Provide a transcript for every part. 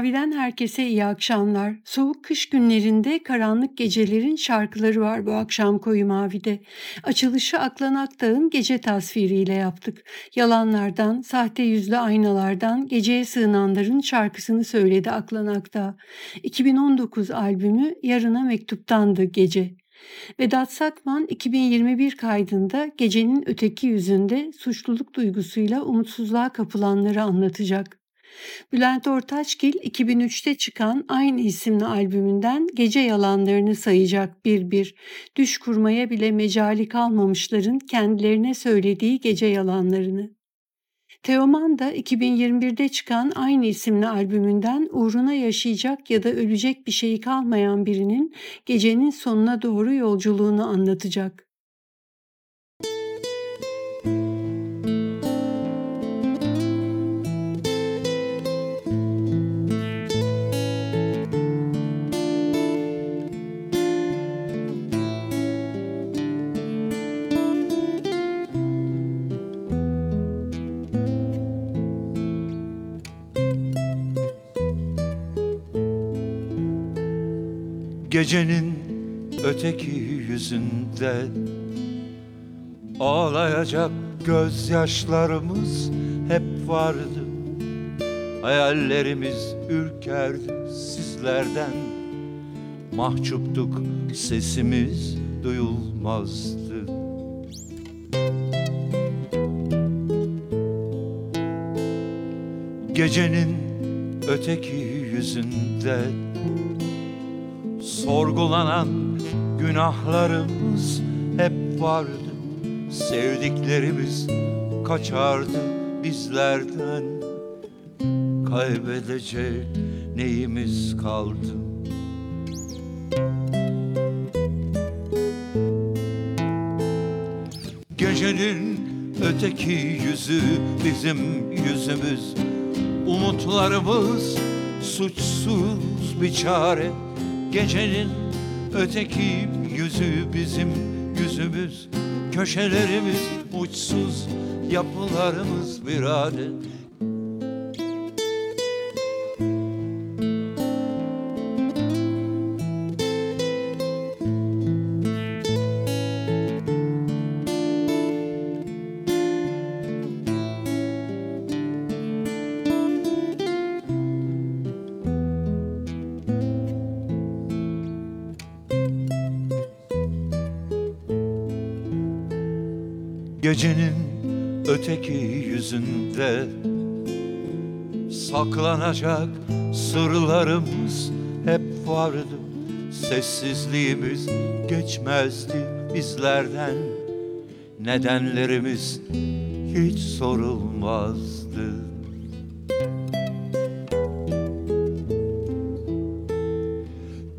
Mavi'den herkese iyi akşamlar. Soğuk kış günlerinde karanlık gecelerin şarkıları var bu akşam Koyu Mavi'de. Açılışı Aklan Aktağ'ın gece tasviriyle yaptık. Yalanlardan, sahte yüzlü aynalardan geceye sığınanların şarkısını söyledi Aklan Aktağ. 2019 albümü Yarına Mektuptandı Gece. Vedat Sakman 2021 kaydında gecenin öteki yüzünde suçluluk duygusuyla umutsuzluğa kapılanları anlatacak. Bülent Ortaçgil 2003'te çıkan aynı isimli albümünden gece yalanlarını sayacak bir bir. Düş kurmaya bile mecali kalmamışların kendilerine söylediği gece yalanlarını. Teoman da 2021'de çıkan aynı isimli albümünden uğruna yaşayacak ya da ölecek bir şeyi kalmayan birinin gecenin sonuna doğru yolculuğunu anlatacak. Gecenin öteki yüzünde. Ağlayacak gözyaşlarımız hep vardı. Hayallerimiz ürkerdi sizlerden. Mahcuptuk sesimiz duyulmazdı. Gecenin öteki yüzünde Sorgulanan günahlarımız hep vardı. Sevdiklerimiz kaçardı bizlerden. Kaybedecek neyimiz kaldı? Gecenin öteki yüzü bizim yüzümüz. Umutlarımız suçsuz bir çare Gecenin öteki yüzü bizim yüzümüz. Köşelerimiz uçsuz yapılarımız bir Gecenin öteki yüzünde Saklanacak sırlarımız hep vardı. Sessizliğimiz geçmezdi bizlerden. Nedenlerimiz hiç sorulmazdı.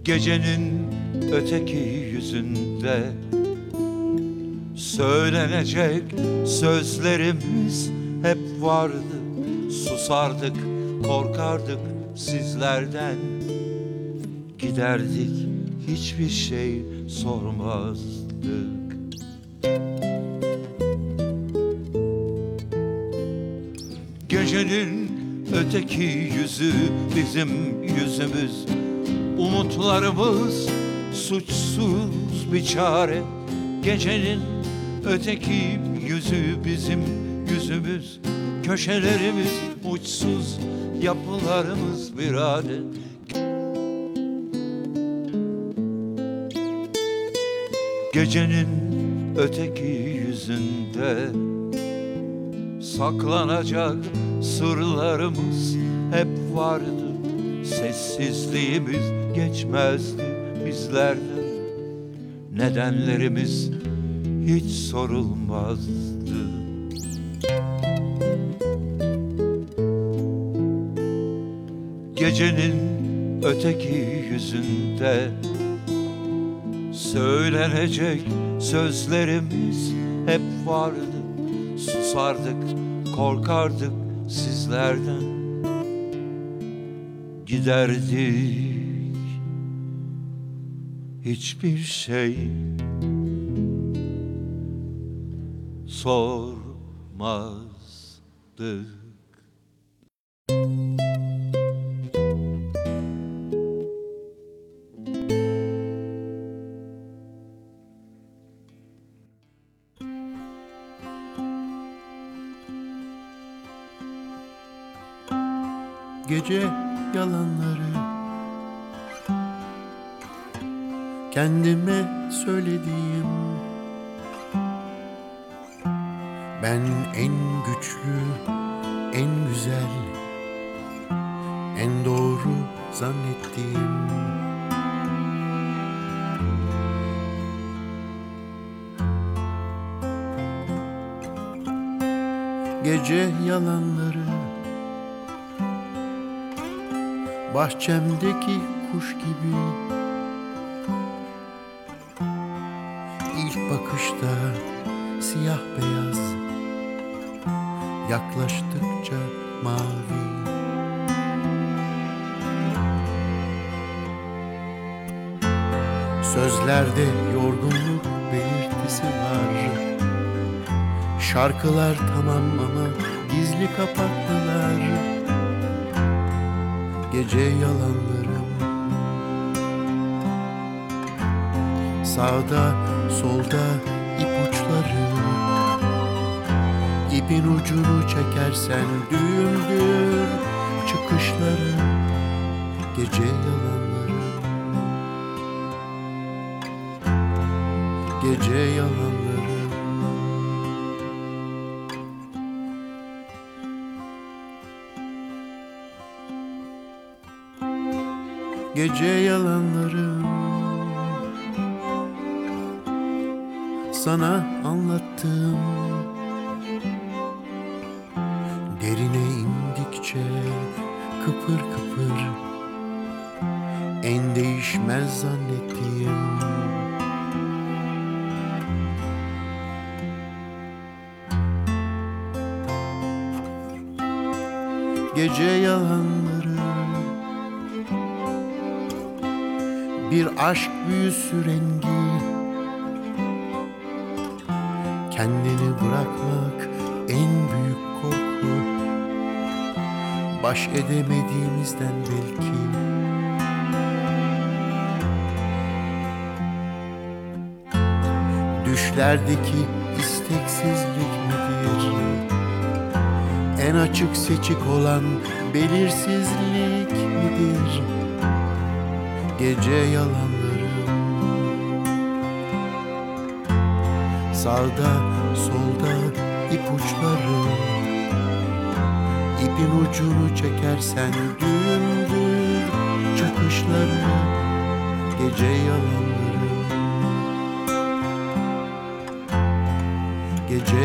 Gecenin öteki yüzünde Söylenecek sözlerimiz hep vardı. Susardık, korkardık sizlerden. Giderdik, hiçbir şey sormazdık. Gecenin öteki yüzü bizim yüzümüz. Umutlarımız suçsuz bir çare. Gecenin öteki yüzü bizim yüzümüz Köşelerimiz uçsuz yapılarımız bir adet Gecenin öteki yüzünde Saklanacak sırlarımız hep vardı. Sessizliğimiz geçmezdi bizlerden. Nedenlerimiz hiç sorulmazdı. Gecenin öteki yüzünde Söylenecek sözlerimiz hep vardı. Susardık, korkardık sizlerden. Giderdik. Hiçbir şey sormazdık Bahçemdeki kuş gibi. İlk bakışta siyah beyaz Yaklaştıkça mavi. Sözlerde yorgunluk belirtisi var. Şarkılar tamam ama gizli kapaklılar gece yalanlarım Sağda solda ipuçları. İpin ucunu çekersen düğümdür çıkışları. Gece yalanları. Gece yalanları gece yalanlarım. Sana anlattığım Derine indikçe kıpır kıpır En değişmez zannettiğim aşk büyüsü rengi Kendini bırakmak en büyük korku Baş edemediğimizden belki Düşlerdeki isteksizlik midir? En açık seçik olan belirsizlik midir? Gece yalanlarım Sağda solda ipuçları. İpin ucunu çekersen düğümdür çakışları. Gece yalanlarım Gece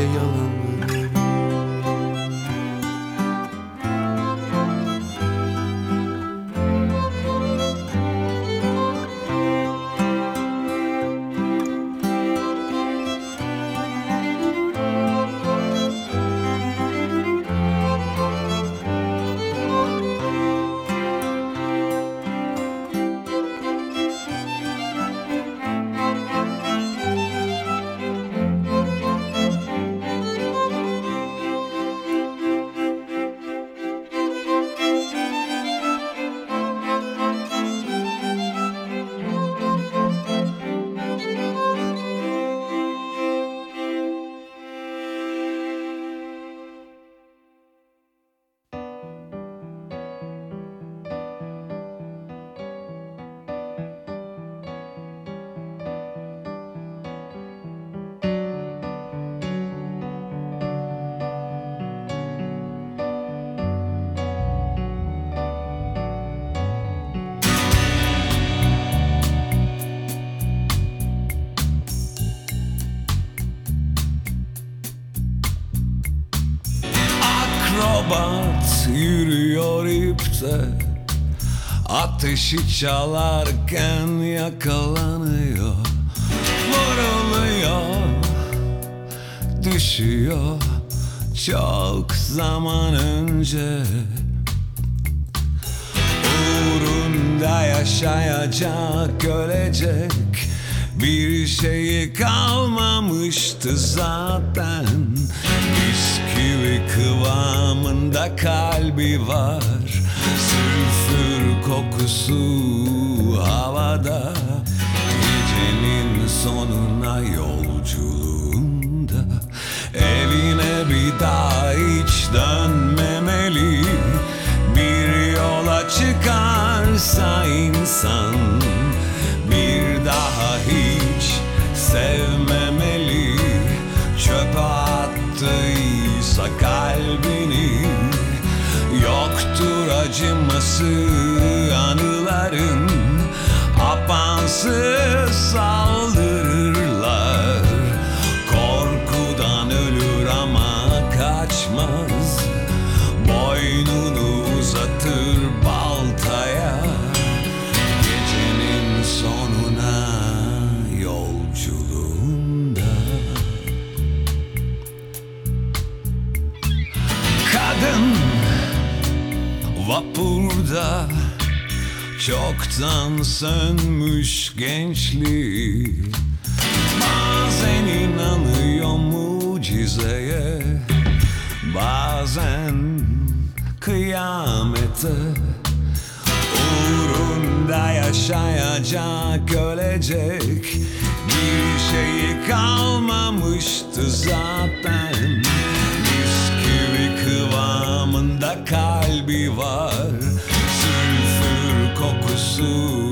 yalanlarım Duruyor ipte. Ateşi çalarken yakalanıyor Vuruluyor Düşüyor Çok zaman önce. Uğrunda yaşayacak ölecek Bir şeyi kalmamıştı zaten Bisküvi kıvamında kalbi var. Sülfür kokusu havada. Gecenin sonuna yolculuğunda. Evine bir daha hiç dönmemeli. Bir yola çıkarsa insan Bir daha hiç sevmemeli. Çöpe attıysa kalbini Yoktur acıması anıların Apansız saldırırlar vapurda Çoktan sönmüş gençliği. Bazen inanıyor mucizeye Bazen kıyamete. Uğrunda yaşayacak ölecek Bir şeyi kalmamıştı zaten. Bisküvi kıvamında kalbi var kokusu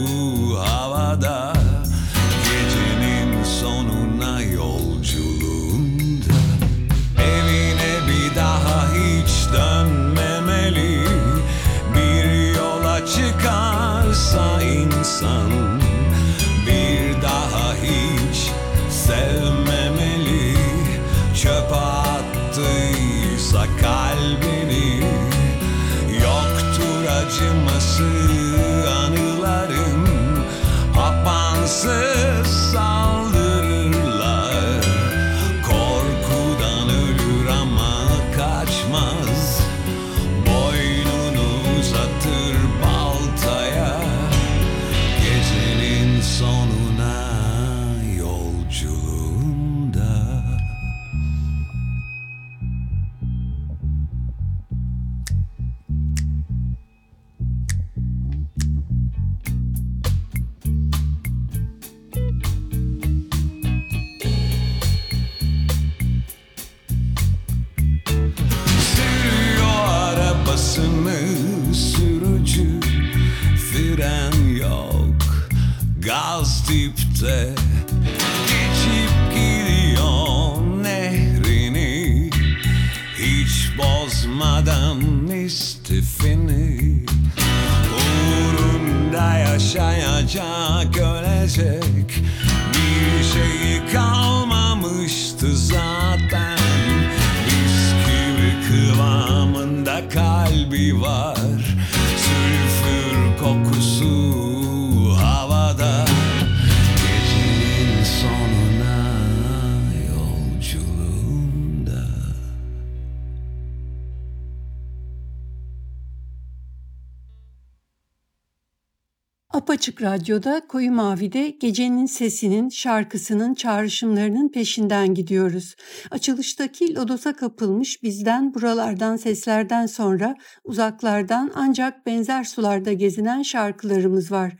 Apaçık Radyo'da Koyu Mavi'de gecenin sesinin, şarkısının, çağrışımlarının peşinden gidiyoruz. Açılıştaki lodosa kapılmış bizden buralardan seslerden sonra uzaklardan ancak benzer sularda gezinen şarkılarımız var.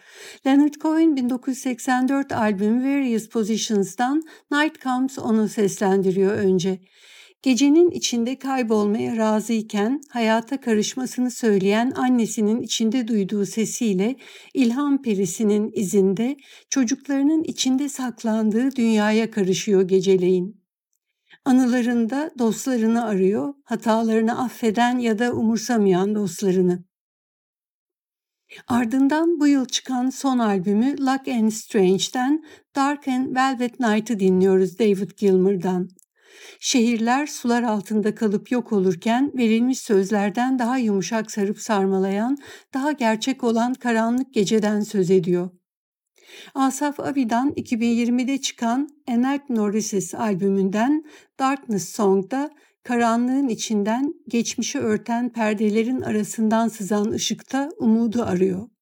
Leonard Cohen 1984 albümü Various Positions'dan Night Comes onu seslendiriyor önce. Gecenin içinde kaybolmaya razıyken hayata karışmasını söyleyen annesinin içinde duyduğu sesiyle ilham perisinin izinde çocuklarının içinde saklandığı dünyaya karışıyor geceleyin. Anılarında dostlarını arıyor, hatalarını affeden ya da umursamayan dostlarını. Ardından bu yıl çıkan son albümü Luck and Strange'den Dark and Velvet Night'ı dinliyoruz David Gilmour'dan. Şehirler sular altında kalıp yok olurken verilmiş sözlerden daha yumuşak sarıp sarmalayan, daha gerçek olan karanlık geceden söz ediyor. Asaf Avidan 2020'de çıkan Enact Norrises albümünden Darkness Song'da karanlığın içinden geçmişi örten perdelerin arasından sızan ışıkta umudu arıyor.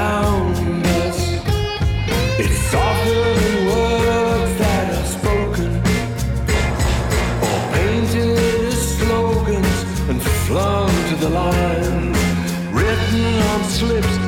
around us. It's softer than words that are spoken, or painted as slogans and flung to the lines, written on slips.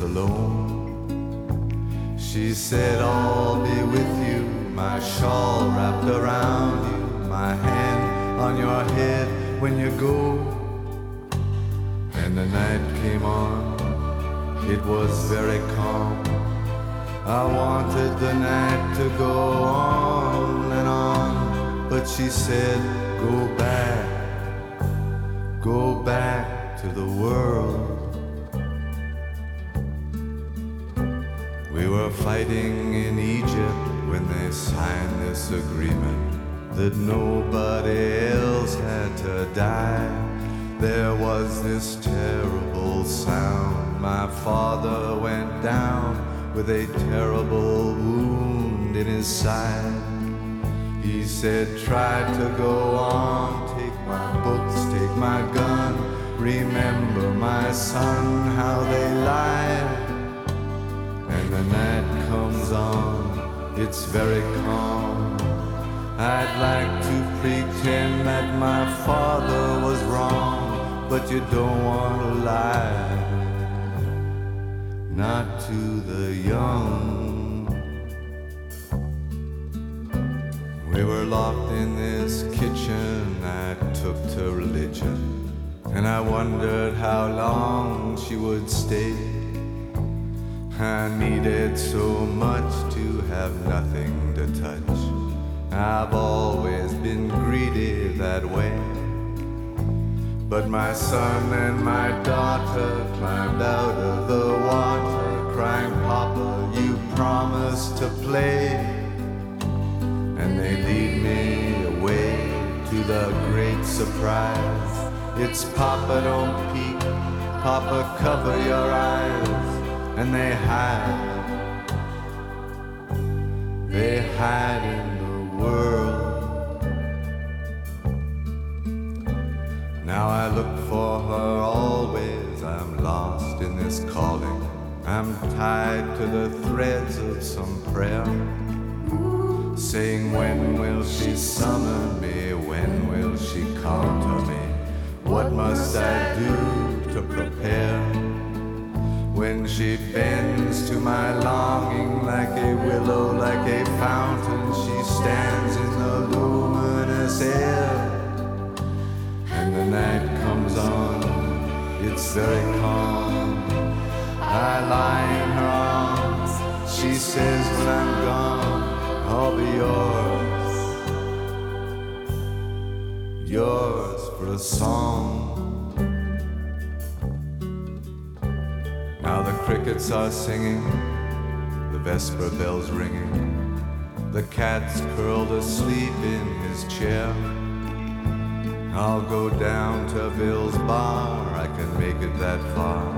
Alone. She said, I'll be with you, my shawl wrapped around you, my hand on your head when you go. And the night came on, it was very calm. I wanted the night to go on and on, but she said, Go back, go back to the world. We were fighting in Egypt when they signed this agreement that nobody else had to die. There was this terrible sound. My father went down with a terrible wound in his side. He said, Try to go on, take my books, take my gun. Remember, my son, how they lied. The night comes on, it's very calm. I'd like to pretend that my father was wrong, but you don't want to lie. Not to the young. We were locked in this kitchen I took to religion, and I wondered how long she would stay. I needed so much to have nothing to touch. I've always been greedy that way. But my son and my daughter climbed out of the water, crying, Papa, you promised to play. And they lead me away to the great surprise. It's Papa, don't peek, Papa, cover your eyes. And they hide, they hide in the world. Now I look for her always. I'm lost in this calling. I'm tied to the threads of some prayer. Saying, When will she summon me? When will she come to me? What must I do to prepare? When she bends to my longing like a willow, like a fountain, she stands in the luminous air. And the night comes on, it's very calm. I lie in her arms, she says, When I'm gone, I'll be yours. Yours for a song. Crickets are singing, the vesper bells ringing, the cat's curled asleep in his chair. I'll go down to Bill's bar, I can make it that far,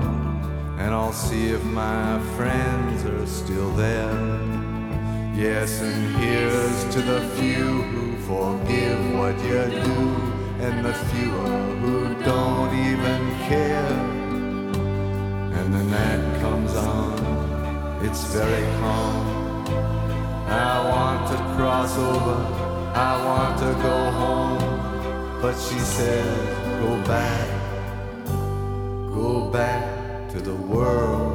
and I'll see if my friends are still there. Yes, and here's to the few who forgive what you do, and the fewer who don't even care. On, it's very calm. I want to cross over, I want to go home. But she says, go back, go back to the world.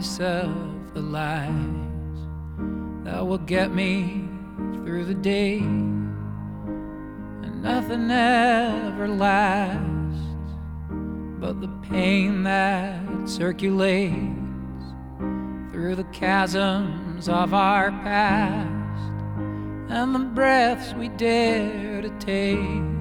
Myself the lies that will get me through the day, and nothing ever lasts but the pain that circulates through the chasms of our past and the breaths we dare to take.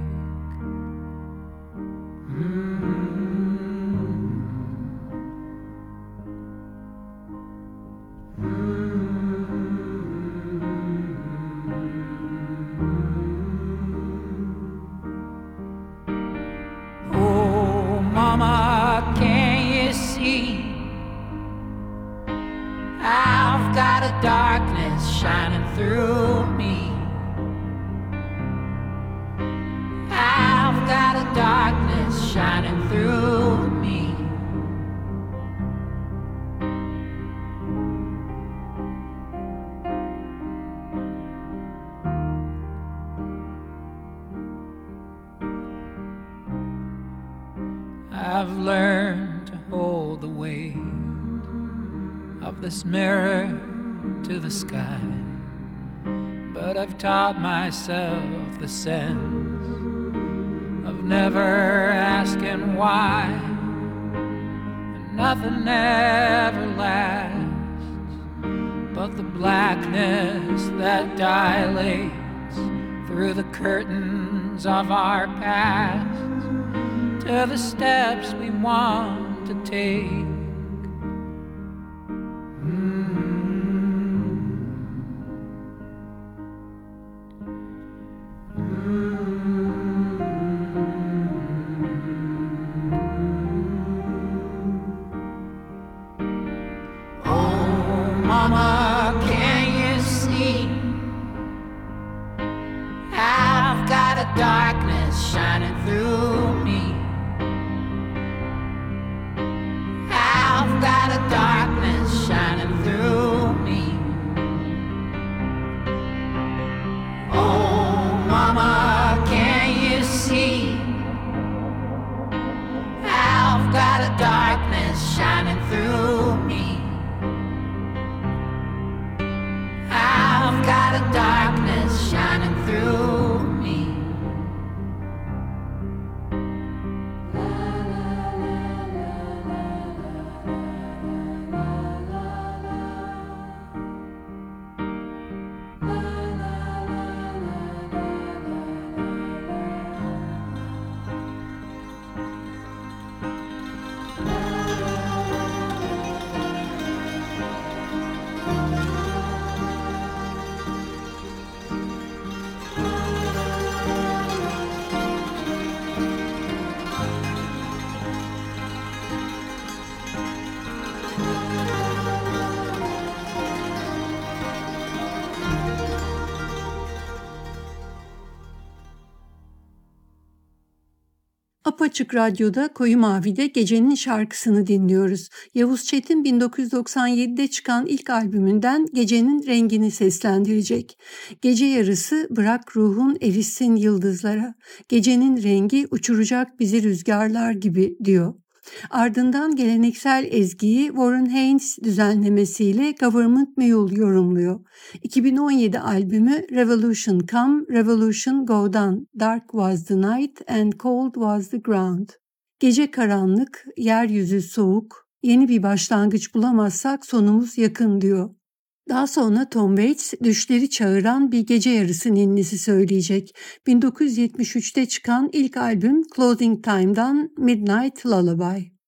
Taught myself the sense of never asking why. And nothing ever lasts but the blackness that dilates through the curtains of our past to the steps we want to take. Apaçık Radyo'da Koyu Mavi'de gecenin şarkısını dinliyoruz. Yavuz Çetin 1997'de çıkan ilk albümünden Gecenin Rengini seslendirecek. Gece yarısı bırak ruhun erişsin yıldızlara. Gecenin rengi uçuracak bizi rüzgarlar gibi diyor. Ardından geleneksel ezgiyi Warren Haynes düzenlemesiyle Government Mule yorumluyor. 2017 albümü Revolution Come, Revolution Go'dan Dark was the night and cold was the ground. Gece karanlık, yeryüzü soğuk, yeni bir başlangıç bulamazsak sonumuz yakın diyor. Daha sonra Tom Waits düşleri çağıran bir gece yarısı ninnisi söyleyecek. 1973'te çıkan ilk albüm Closing Time'dan Midnight Lullaby.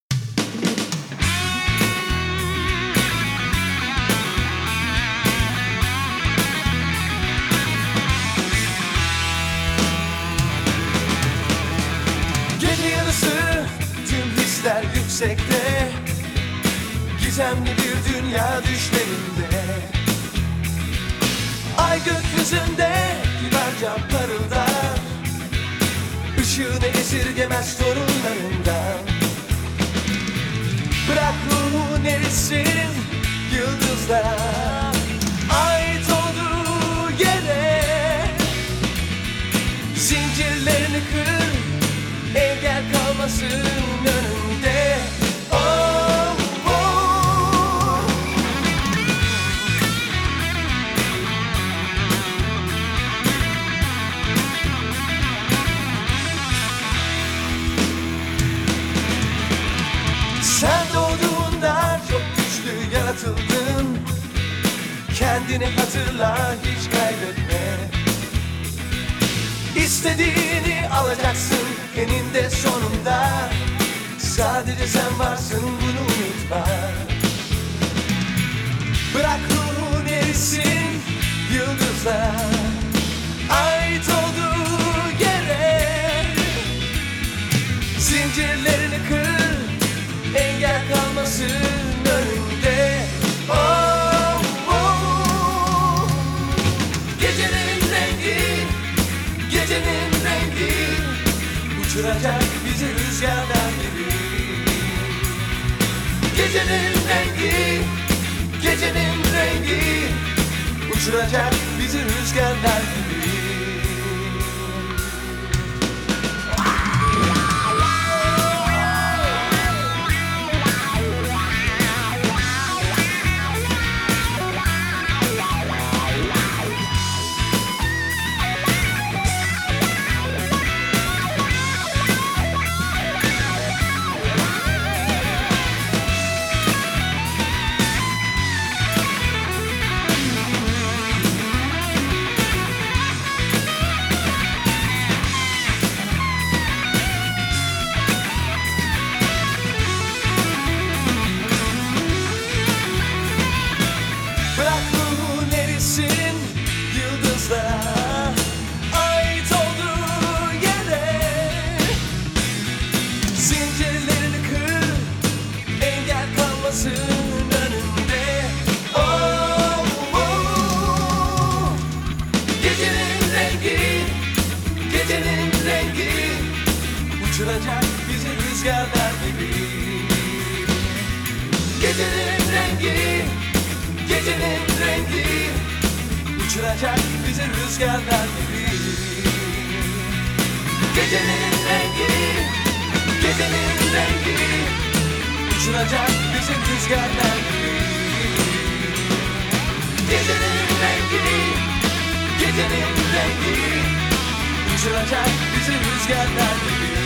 Yüksekte Gizemli bir dünya düşlerinde Ay gökyüzünde kibarca parıldar Işığını esirgemez sorunlarından Bırak ruhun erisin yıldızlara Ait olduğu yere. Zincirlerini kır Engel kalmasın Kendini hatırla hiç kaybetme. İstediğini alacaksın eninde sonunda. Sadece sen varsın bunu unutma. Bırak ruhun erisin yıldızlar Ait olduğu yere. Zincirlerini kır Engel kalmasın Gecenin rengi Gecenin rengi. Uçuracak bizi rüzgarlar Uçuracak bizi rüzgarlar gibi. Gecenin rengi Gecenin rengi Uçuracak bizi rüzgarlar gibi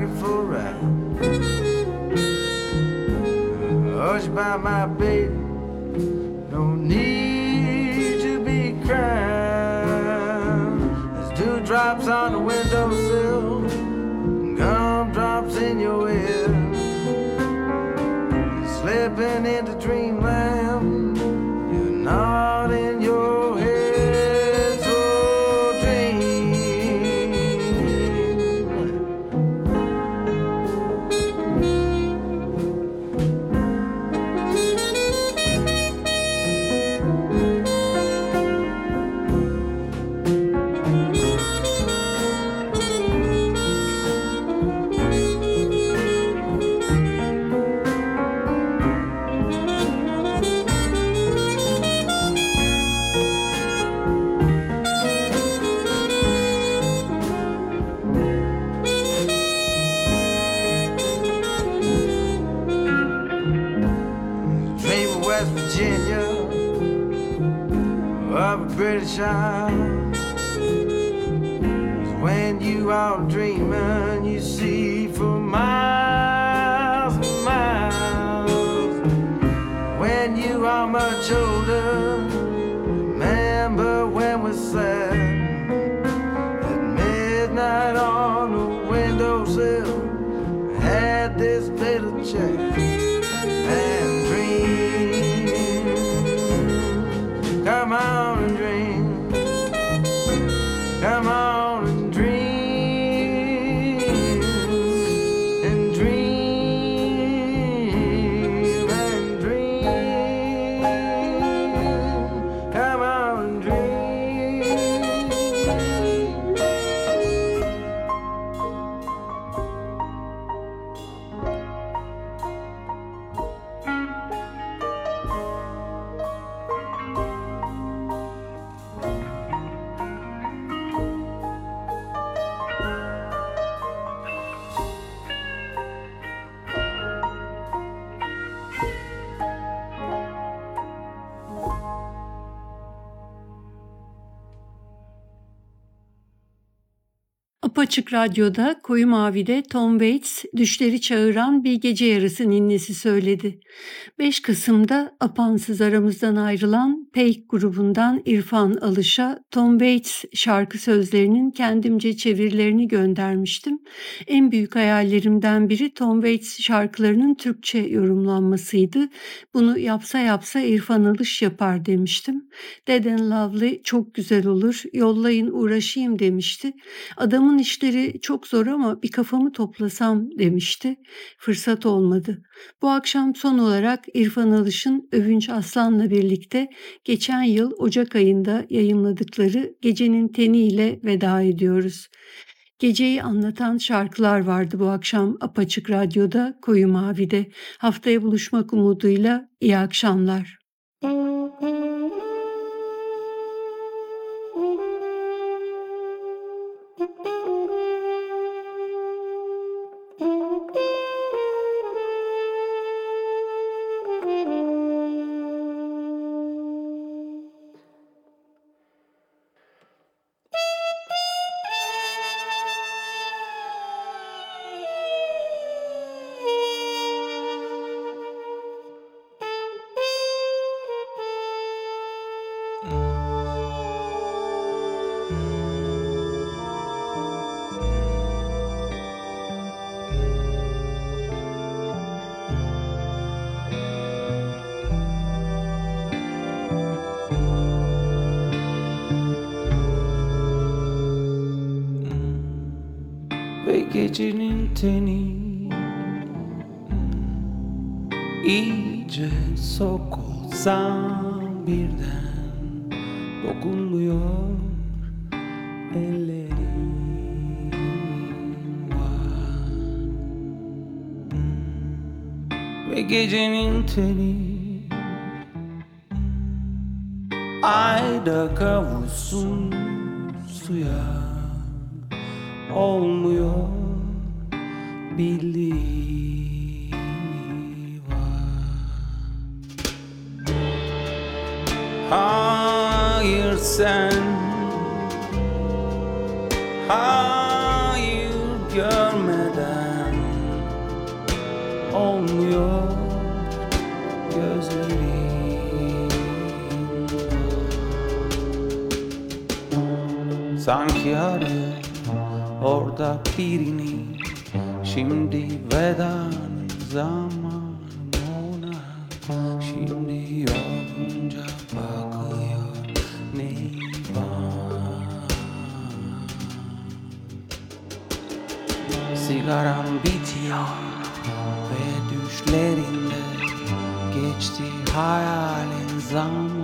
pocket full of. Hush by my baby, no need to be crying. There's dewdrops on the windowsill. Apaçık Radyo'da Koyu Mavi'de Tom Waits düşleri çağıran bir gece yarısı ninnesi söyledi. 5 Kasım'da apansız aramızdan ayrılan Peik grubundan İrfan Alış'a Tom Waits şarkı sözlerinin kendimce çevirilerini göndermiştim. En büyük hayallerimden biri Tom Waits şarkılarının Türkçe yorumlanmasıydı. Bunu yapsa yapsa İrfan Alış yapar demiştim. Dead and Lovely çok güzel olur, yollayın uğraşayım demişti. Adamın işleri çok zor ama bir kafamı toplasam demişti. Fırsat olmadı. Bu akşam son olarak İrfan Alış'ın Övünç Aslan'la birlikte geçen yıl Ocak ayında yayımladıkları Gecenin Teni ile veda ediyoruz. Geceyi anlatan şarkılar vardı bu akşam Apaçık Radyo'da Koyu Mavi'de. Haftaya buluşmak umuduyla iyi akşamlar. Gecenin teni. İyice sokulsam birden birini Şimdi vedanın zamanı ona Şimdi yorgunca bakıyor Neyvan Sigaram bitiyor ve düşlerinde Geçti hayalin zamanı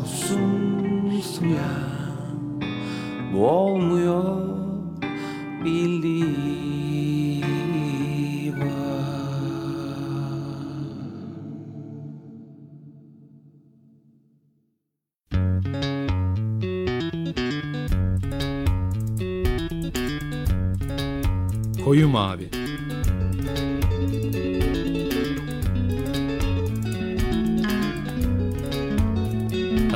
Kavuşsun suya Bu olmuyor bildiği Koyu mavi.